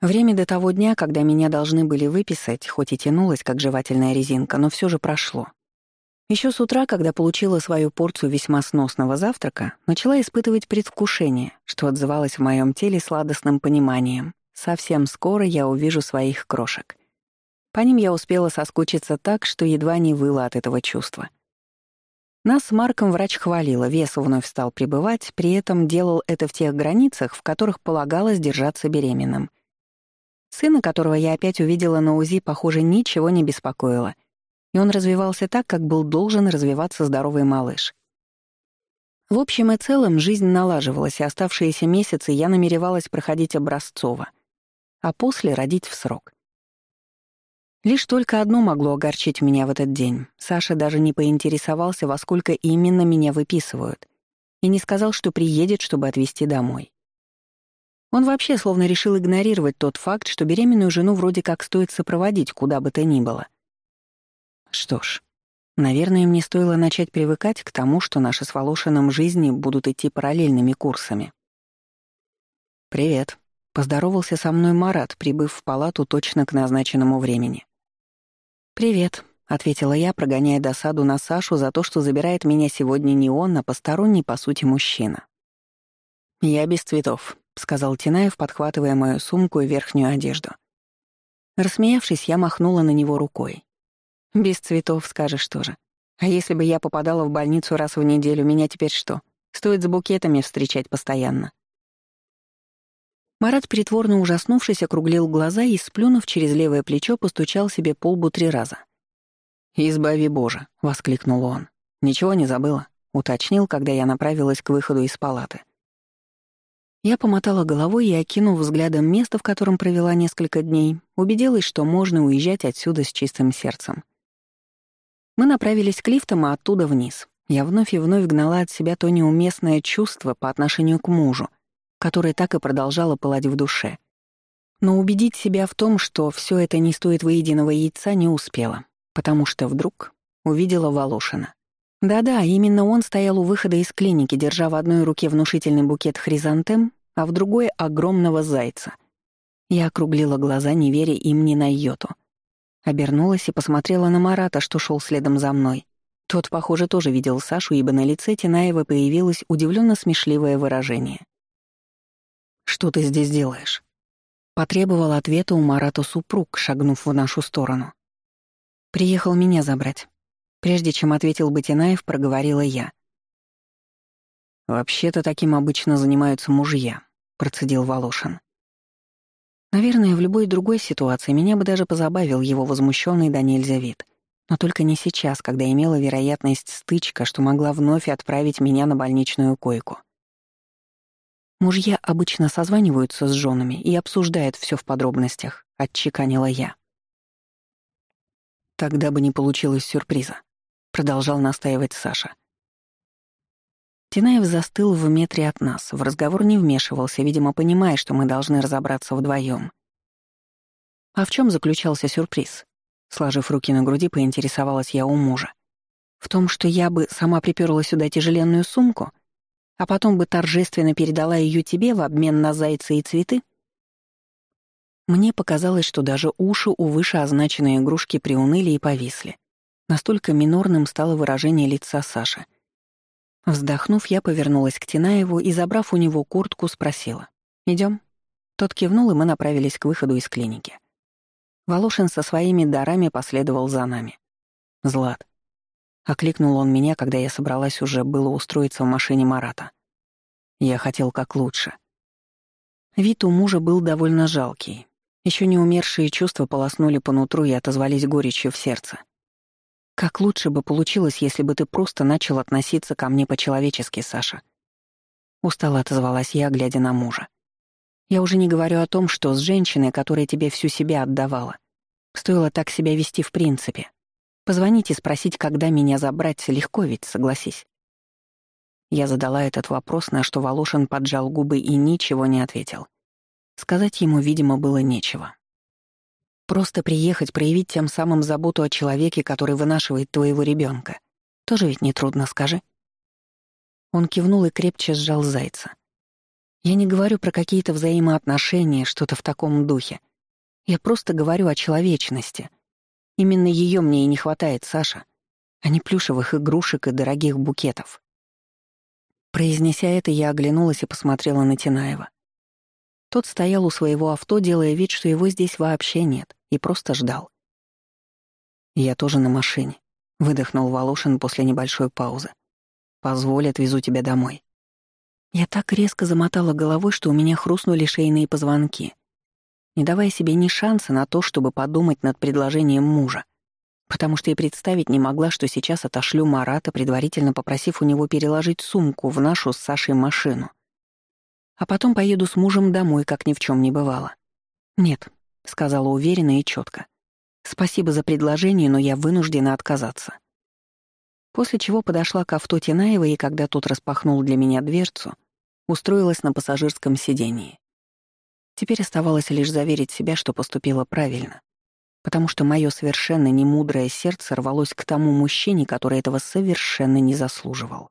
Время до того дня, когда меня должны были выписать, хоть и тянулось, как жевательная резинка, но все же прошло. Еще с утра, когда получила свою порцию весьма сносного завтрака, начала испытывать предвкушение, что отзывалось в моем теле сладостным пониманием. Совсем скоро я увижу своих крошек. По ним я успела соскучиться так, что едва не выла от этого чувства. Нас с Марком врач хвалила, вес вновь стал прибывать, при этом делал это в тех границах, в которых полагалось держаться беременным — Сына, которого я опять увидела на УЗИ, похоже, ничего не беспокоило, и он развивался так, как был должен развиваться здоровый малыш. В общем и целом, жизнь налаживалась, и оставшиеся месяцы я намеревалась проходить образцово, а после родить в срок. Лишь только одно могло огорчить меня в этот день. Саша даже не поинтересовался, во сколько именно меня выписывают, и не сказал, что приедет, чтобы отвезти домой. Он вообще словно решил игнорировать тот факт, что беременную жену вроде как стоит сопроводить куда бы то ни было. Что ж, наверное, мне стоило начать привыкать к тому, что наши с Волошиным жизни будут идти параллельными курсами. «Привет», — поздоровался со мной Марат, прибыв в палату точно к назначенному времени. «Привет», — ответила я, прогоняя досаду на Сашу за то, что забирает меня сегодня не он, а посторонний, по сути, мужчина. «Я без цветов», — сказал Тинаев, подхватывая мою сумку и верхнюю одежду. Рассмеявшись, я махнула на него рукой. «Без цветов, скажешь тоже. А если бы я попадала в больницу раз в неделю, меня теперь что? Стоит с букетами встречать постоянно». Марат, притворно ужаснувшись, округлил глаза и, сплюнув через левое плечо, постучал себе по лбу три раза. «Избави Боже!» — воскликнул он. «Ничего не забыла?» — уточнил, когда я направилась к выходу из палаты. Я помотала головой и, окинув взглядом место, в котором провела несколько дней, убедилась, что можно уезжать отсюда с чистым сердцем. Мы направились к лифтам, а оттуда вниз. Я вновь и вновь гнала от себя то неуместное чувство по отношению к мужу, которое так и продолжало пылать в душе. Но убедить себя в том, что все это не стоит выеденного яйца, не успела, потому что вдруг увидела Волошина. Да-да, именно он стоял у выхода из клиники, держа в одной руке внушительный букет хризантем, а в другой — огромного зайца. Я округлила глаза, не веря им ни на йоту. Обернулась и посмотрела на Марата, что шел следом за мной. Тот, похоже, тоже видел Сашу, ибо на лице Тинаева появилось удивленно смешливое выражение. «Что ты здесь делаешь?» Потребовал ответа у Марата супруг, шагнув в нашу сторону. «Приехал меня забрать». Прежде чем ответил Батинаев, проговорила я. «Вообще-то таким обычно занимаются мужья», — процедил Волошин. Наверное, в любой другой ситуации меня бы даже позабавил его возмущенный до нельзя вид. Но только не сейчас, когда имела вероятность стычка, что могла вновь отправить меня на больничную койку. Мужья обычно созваниваются с женами и обсуждают все в подробностях, отчеканила я. Тогда бы не получилось сюрприза продолжал настаивать Саша. Тинаев застыл в метре от нас, в разговор не вмешивался, видимо, понимая, что мы должны разобраться вдвоем. А в чем заключался сюрприз? Сложив руки на груди, поинтересовалась я у мужа. В том, что я бы сама приперла сюда тяжеленную сумку, а потом бы торжественно передала ее тебе в обмен на зайцы и цветы? Мне показалось, что даже уши у вышеозначенной игрушки приуныли и повисли. Настолько минорным стало выражение лица Саши. Вздохнув, я повернулась к Тинаеву и, забрав у него куртку, спросила. «Идём?» Тот кивнул, и мы направились к выходу из клиники. Волошин со своими дарами последовал за нами. «Злат». Окликнул он меня, когда я собралась уже было устроиться в машине Марата. Я хотел как лучше. Вид у мужа был довольно жалкий. Еще не умершие чувства полоснули по нутру и отозвались горечью в сердце. Как лучше бы получилось, если бы ты просто начал относиться ко мне по-человечески, Саша. Устало отозвалась я, глядя на мужа. Я уже не говорю о том, что с женщиной, которая тебе всю себя отдавала, стоило так себя вести в принципе. Позвонить и спросить, когда меня забрать, легко ведь, согласись. Я задала этот вопрос, на что Волошин поджал губы и ничего не ответил. Сказать ему, видимо, было нечего. Просто приехать, проявить тем самым заботу о человеке, который вынашивает твоего ребенка. Тоже ведь нетрудно, скажи. Он кивнул и крепче сжал зайца. Я не говорю про какие-то взаимоотношения, что-то в таком духе. Я просто говорю о человечности. Именно ее мне и не хватает, Саша, а не плюшевых игрушек и дорогих букетов. Произнеся это, я оглянулась и посмотрела на Тинаева. Тот стоял у своего авто, делая вид, что его здесь вообще нет, и просто ждал. «Я тоже на машине», — выдохнул Волошин после небольшой паузы. «Позволь, отвезу тебя домой». Я так резко замотала головой, что у меня хрустнули шейные позвонки, не давая себе ни шанса на то, чтобы подумать над предложением мужа, потому что и представить не могла, что сейчас отошлю Марата, предварительно попросив у него переложить сумку в нашу с Сашей машину. А потом поеду с мужем домой, как ни в чем не бывало. «Нет», — сказала уверенно и четко. «Спасибо за предложение, но я вынуждена отказаться». После чего подошла к авто Тинаева, и когда тот распахнул для меня дверцу, устроилась на пассажирском сидении. Теперь оставалось лишь заверить себя, что поступила правильно, потому что мое совершенно немудрое сердце рвалось к тому мужчине, который этого совершенно не заслуживал.